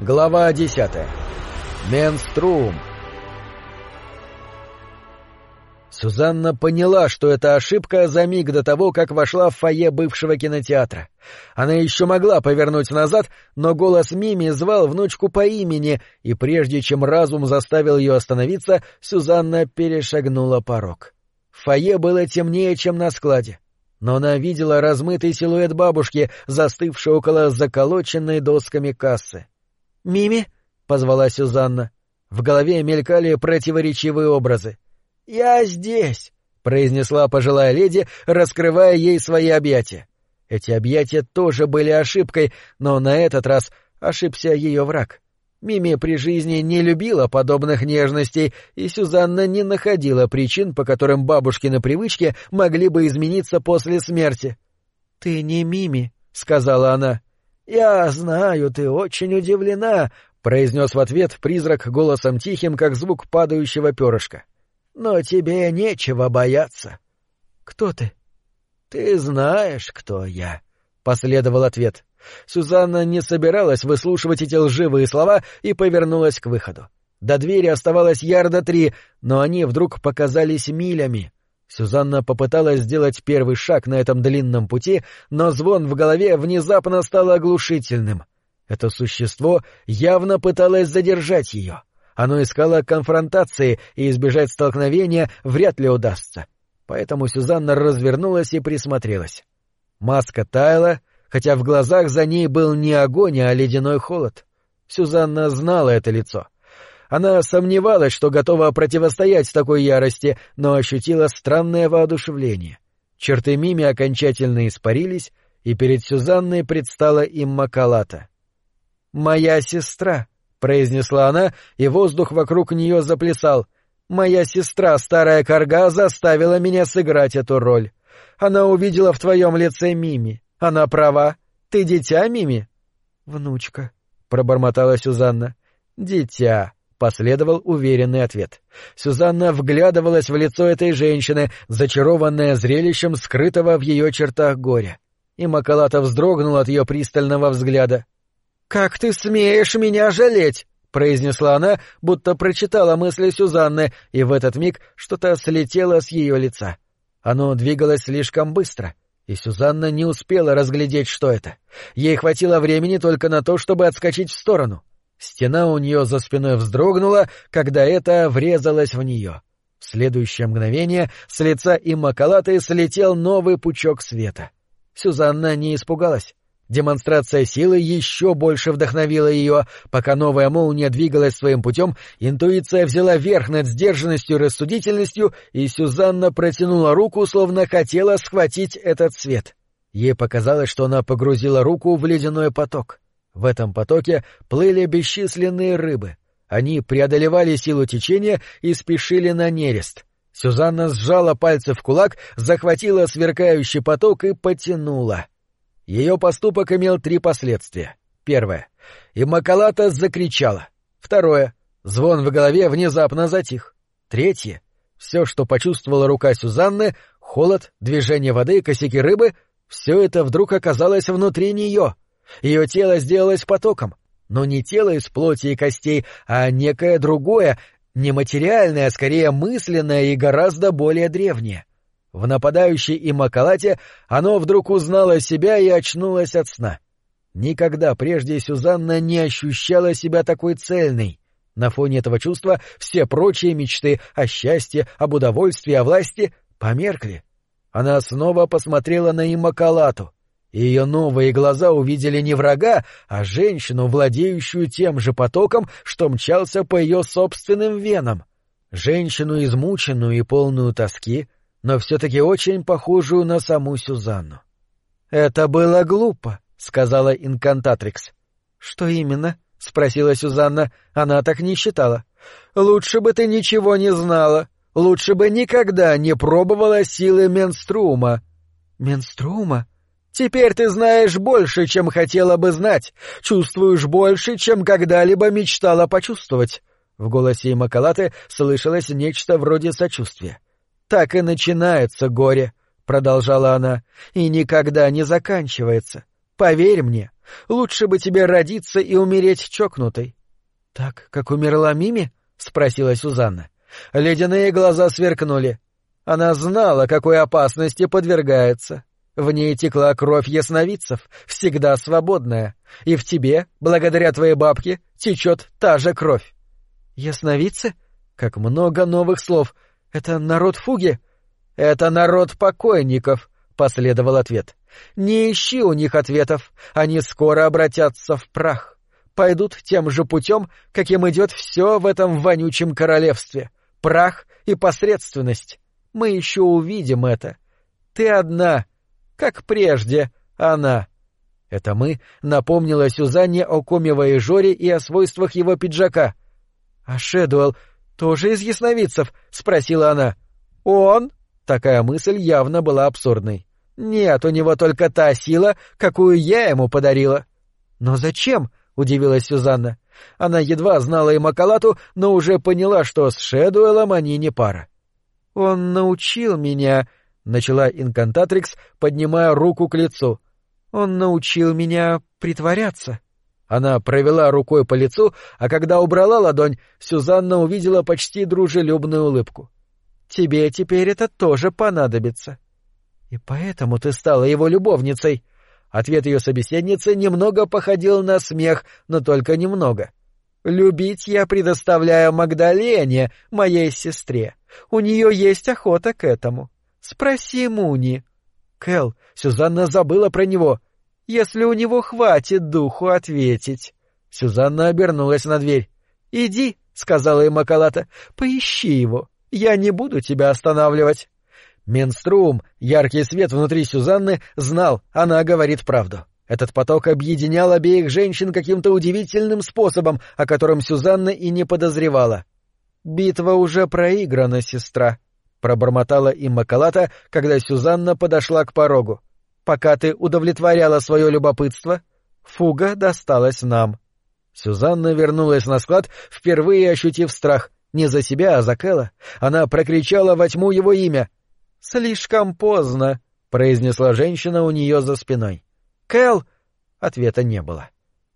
Глава десятая. Менструм. Сюзанна поняла, что это ошибка за миг до того, как вошла в фойе бывшего кинотеатра. Она еще могла повернуть назад, но голос Мими звал внучку по имени, и прежде чем разум заставил ее остановиться, Сюзанна перешагнула порог. Фойе было темнее, чем на складе но она видела размытый силуэт бабушки, застывшей около заколоченной досками кассы. «Мими?» — позвала Сюзанна. В голове мелькали противоречивые образы. «Я здесь!» — произнесла пожилая леди, раскрывая ей свои объятия. Эти объятия тоже были ошибкой, но на этот раз ошибся ее враг. Мими при жизни не любила подобных нежностей, и Сюзанна не находила причин, по которым бабушкины привычки могли бы измениться после смерти. — Ты не Мими, — сказала она. «Я знаю, ты очень удивлена», — произнес в ответ призрак голосом тихим, как звук падающего перышка. «Но тебе нечего бояться». «Кто ты?» «Ты знаешь, кто я», — последовал ответ. Сюзанна не собиралась выслушивать эти лживые слова и повернулась к выходу. До двери оставалось ярда три, но они вдруг показались милями. Сюзанна попыталась сделать первый шаг на этом длинном пути, но звон в голове внезапно стал оглушительным. Это существо явно пыталось задержать ее. Оно искало конфронтации, и избежать столкновения вряд ли удастся. Поэтому Сюзанна развернулась и присмотрелась. Маска таяла, хотя в глазах за ней был не огонь, а ледяной холод. Сюзанна знала это лицо — она сомневалась, что готова противостоять такой ярости, но ощутила странное воодушевление. Черты Мими окончательно испарились, и перед Сюзанной предстала им Макалата. «Моя сестра», — произнесла она, и воздух вокруг нее заплясал. «Моя сестра, старая корга, заставила меня сыграть эту роль. Она увидела в твоем лице Мими. Она права. Ты дитя, Мими?» «Внучка», — пробормотала Сюзанна. «Дитя», Последовал уверенный ответ. Сюзанна вглядывалась в лицо этой женщины, зачарованная зрелищем скрытого в ее чертах горя. И Макалата вздрогнул от ее пристального взгляда. «Как ты смеешь меня жалеть?» — произнесла она, будто прочитала мысли Сюзанны, и в этот миг что-то слетело с ее лица. Оно двигалось слишком быстро, и Сюзанна не успела разглядеть, что это. Ей хватило времени только на то, чтобы отскочить в сторону. Стена у нее за спиной вздрогнула, когда это врезалось в нее. В следующее мгновение с лица Иммакалаты слетел новый пучок света. Сюзанна не испугалась. Демонстрация силы еще больше вдохновила ее. Пока новая молния двигалась своим путем, интуиция взяла верх над сдержанностью и рассудительностью, и Сюзанна протянула руку, словно хотела схватить этот свет. Ей показалось, что она погрузила руку в ледяной поток. В этом потоке плыли бесчисленные рыбы. Они преодолевали силу течения и спешили на нерест. Сюзанна сжала пальцы в кулак, захватила сверкающий поток и потянула. Ее поступок имел три последствия. Первое. И Макалата закричала. Второе. Звон в голове внезапно затих. Третье. Все, что почувствовала рука Сюзанны, холод, движение воды, косяки рыбы, все это вдруг оказалось внутри нее — ее тело сделалось потоком, но не тело из плоти и костей, а некое другое, нематериальное, а скорее мысленное и гораздо более древнее. В нападающей и Макалате оно вдруг узнало себя и очнулось от сна. Никогда прежде Сюзанна не ощущала себя такой цельной. На фоне этого чувства все прочие мечты о счастье, об удовольствии, о власти померкли. Она снова посмотрела на Имакалату ее новые глаза увидели не врага, а женщину, владеющую тем же потоком, что мчался по ее собственным венам. Женщину, измученную и полную тоски, но все-таки очень похожую на саму Сюзанну. — Это было глупо, — сказала инкантатрикс. — Что именно? — спросила Сюзанна. Она так не считала. — Лучше бы ты ничего не знала. Лучше бы никогда не пробовала силы менструма. — Менструма? Теперь ты знаешь больше, чем хотела бы знать, чувствуешь больше, чем когда-либо мечтала почувствовать. В голосе Макалаты слышалось нечто вроде сочувствия. Так и начинается горе, продолжала она, и никогда не заканчивается. Поверь мне, лучше бы тебе родиться и умереть чокнутой. — Так, как умерла Мими? — спросила Сюзанна. Ледяные глаза сверкнули. Она знала, какой опасности подвергается. В ней текла кровь ясновидцев, всегда свободная. И в тебе, благодаря твоей бабке, течет та же кровь. Ясновидцы? Как много новых слов. Это народ фуги? Это народ покойников, последовал ответ. Не ищи у них ответов, они скоро обратятся в прах. Пойдут тем же путем, каким идет все в этом вонючем королевстве. Прах и посредственность. Мы еще увидим это. Ты одна, как прежде она. Это мы напомнила Сюзанне о Комевой Жоре и о свойствах его пиджака. — А Шэдуэлл тоже из ясновидцев? — спросила она. — Он? Такая мысль явно была абсурдной. — Нет, у него только та сила, какую я ему подарила. — Но зачем? — удивилась Сюзанна. Она едва знала и Макалату, но уже поняла, что с Шэдуэлом они не пара. — Он научил меня — начала инкантатрикс, поднимая руку к лицу. «Он научил меня притворяться». Она провела рукой по лицу, а когда убрала ладонь, Сюзанна увидела почти дружелюбную улыбку. «Тебе теперь это тоже понадобится». «И поэтому ты стала его любовницей». Ответ ее собеседницы немного походил на смех, но только немного. «Любить я предоставляю Магдалене, моей сестре. У нее есть охота к этому. Спроси Муни. Кэл, Сюзанна забыла про него. Если у него хватит духу ответить. Сюзанна обернулась на дверь. Иди, сказала им Макалата, поищи его. Я не буду тебя останавливать. Менструм, яркий свет внутри Сюзанны, знал, она говорит правду. Этот поток объединял обеих женщин каким-то удивительным способом, о котором Сюзанна и не подозревала. «Битва уже проиграна, сестра», — пробормотала им Макалата, когда Сюзанна подошла к порогу. «Пока ты удовлетворяла свое любопытство, фуга досталась нам». Сюзанна вернулась на склад, впервые ощутив страх. Не за себя, а за Кэла. Она прокричала во тьму его имя. «Слишком поздно», — произнесла женщина у нее за спиной. «Кэл!» Ответа не было.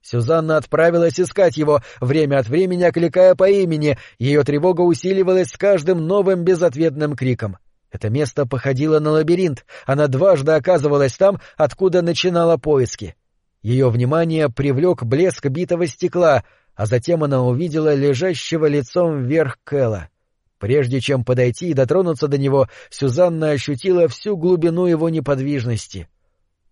Сюзанна отправилась искать его, время от времени окликая по имени, ее тревога усиливалась с каждым новым безответным криком. Это место походило на лабиринт, она дважды оказывалась там, откуда начинала поиски. Ее внимание привлек блеск битого стекла, а затем она увидела лежащего лицом вверх Кэла. Прежде чем подойти и дотронуться до него, Сюзанна ощутила всю глубину его неподвижности.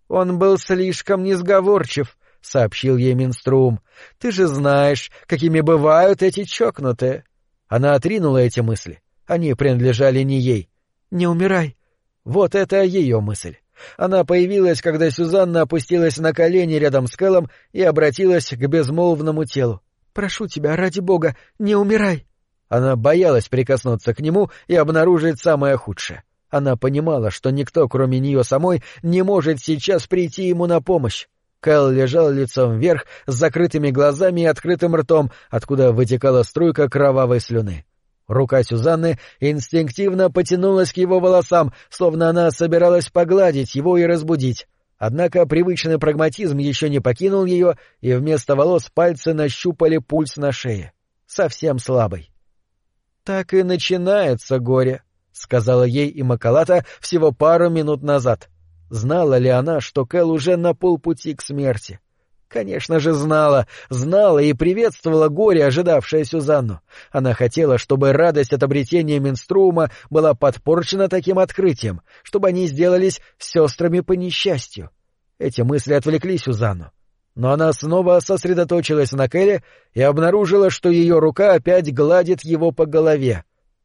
Он был слишком несговорчив, — сообщил ей Минструм. — Ты же знаешь, какими бывают эти чокнутые. Она отринула эти мысли. Они принадлежали не ей. — Не умирай. Вот это ее мысль. Она появилась, когда Сюзанна опустилась на колени рядом с Кэллом и обратилась к безмолвному телу. — Прошу тебя, ради бога, не умирай. Она боялась прикоснуться к нему и обнаружить самое худшее. Она понимала, что никто, кроме нее самой, не может сейчас прийти ему на помощь. Кэл лежал лицом вверх, с закрытыми глазами и открытым ртом, откуда вытекала струйка кровавой слюны. Рука Сюзанны инстинктивно потянулась к его волосам, словно она собиралась погладить его и разбудить. Однако привычный прагматизм еще не покинул ее, и вместо волос пальцы нащупали пульс на шее. Совсем слабый. «Так и начинается горе», — сказала ей и Макалата всего пару минут назад. Знала ли она, что Кэл уже на полпути к смерти? Конечно же, знала, знала и приветствовала горе, ожидавшее Сюзанну. Она хотела, чтобы радость от обретения Минструма была подпорчена таким открытием, чтобы они сделались сестрами по несчастью. Эти мысли отвлекли Сюзанну. Но она снова сосредоточилась на Кэле и обнаружила, что ее рука опять гладит его по голове.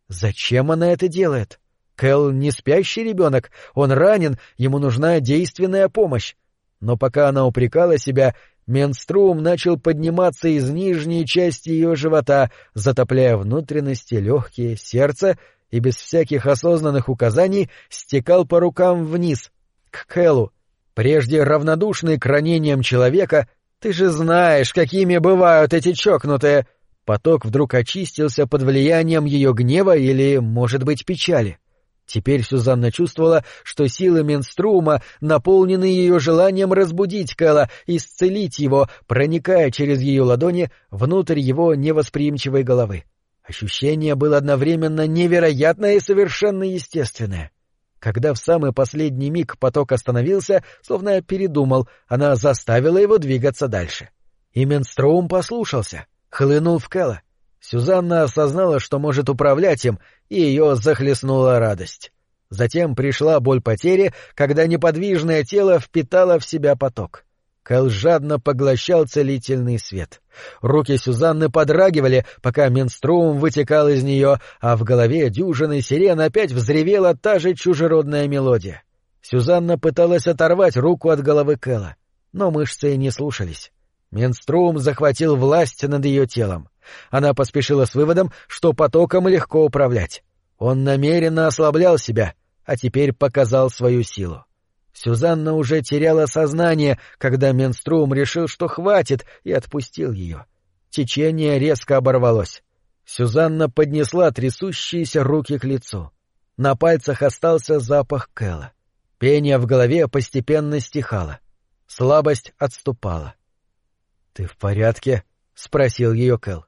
Зачем она это делает? — Кэл не спящий ребенок, он ранен, ему нужна действенная помощь. Но пока она упрекала себя, менструм начал подниматься из нижней части ее живота, затопляя внутренности, легкие, сердце, и без всяких осознанных указаний стекал по рукам вниз, к Кэлу. Прежде равнодушный к ранениям человека, ты же знаешь, какими бывают эти чокнутые. Поток вдруг очистился под влиянием ее гнева или, может быть, печали. — Теперь Сюзанна чувствовала, что силы Менструма наполнены ее желанием разбудить Кэла, исцелить его, проникая через ее ладони внутрь его невосприимчивой головы. Ощущение было одновременно невероятное и совершенно естественное. Когда в самый последний миг поток остановился, словно передумал, она заставила его двигаться дальше. И Менстроум послушался, хлынул в Кэла. Сюзанна осознала, что может управлять им, и ее захлестнула радость. Затем пришла боль потери, когда неподвижное тело впитало в себя поток. Кэл жадно поглощал целительный свет. Руки Сюзанны подрагивали, пока менструум вытекал из нее, а в голове дюжины сирен опять взревела та же чужеродная мелодия. Сюзанна пыталась оторвать руку от головы Кэла, но мышцы не слушались. Менструум захватил власть над ее телом. Она поспешила с выводом, что потоком легко управлять. Он намеренно ослаблял себя, а теперь показал свою силу. Сюзанна уже теряла сознание, когда Менструм решил, что хватит, и отпустил ее. Течение резко оборвалось. Сюзанна поднесла трясущиеся руки к лицу. На пальцах остался запах Кэла. Пение в голове постепенно стихало. Слабость отступала. — Ты в порядке? — спросил ее Кэл.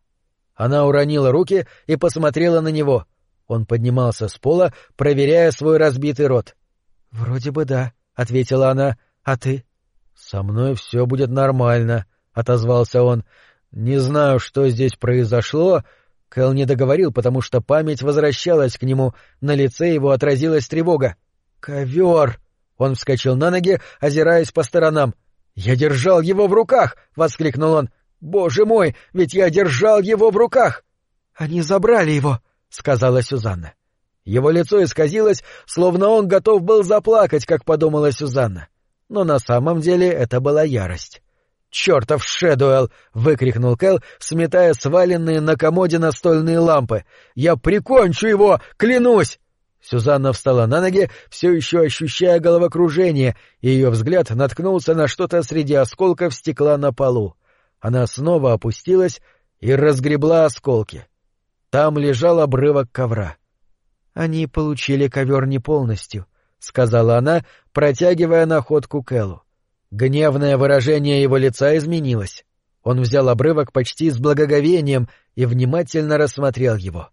Она уронила руки и посмотрела на него. Он поднимался с пола, проверяя свой разбитый рот. — Вроде бы да, — ответила она. — А ты? — Со мной все будет нормально, — отозвался он. — Не знаю, что здесь произошло. Кэл не договорил, потому что память возвращалась к нему. На лице его отразилась тревога. «Ковер!» Он вскочил на ноги, озираясь по сторонам. «Я держал его в руках!» — воскликнул он. Боже мой, ведь я держал его в руках! Они забрали его, сказала Сюзанна. Его лицо исказилось, словно он готов был заплакать, как подумала Сюзанна. Но на самом деле это была ярость. «Чертов Шэдуэлл!» — выкрикнул Кэл, сметая сваленные на комоде настольные лампы. «Я прикончу его! Клянусь!» Сюзанна встала на ноги, все еще ощущая головокружение, и ее взгляд наткнулся на что-то среди осколков стекла на полу. Она снова опустилась и разгребла осколки. Там лежал обрывок ковра. «Они получили ковер не полностью», — сказала она, протягивая находку Кэллу. Гневное выражение его лица изменилось. Он взял обрывок почти с благоговением и внимательно рассмотрел его.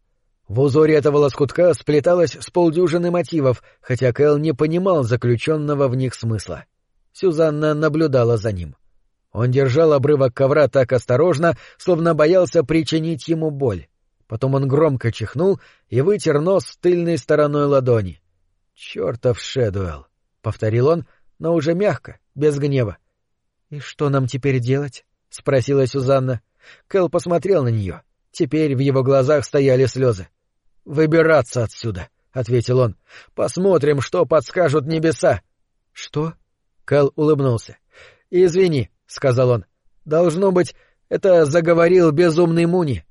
В узоре этого лоскутка сплеталось с полдюжины мотивов, хотя Кэл не понимал заключенного в них смысла. Сюзанна наблюдала за ним. — он держал обрывок ковра так осторожно, словно боялся причинить ему боль. Потом он громко чихнул и вытер нос тыльной стороной ладони. «Чертов Шэдуэлл!» — повторил он, но уже мягко, без гнева. «И что нам теперь делать?» — спросила Сюзанна. Кэл посмотрел на нее. Теперь в его глазах стояли слезы. «Выбираться отсюда», — ответил он. «Посмотрим, что подскажут небеса». «Что?» — Кэл улыбнулся. «Извини, — сказал он. — Должно быть, это заговорил безумный Муни.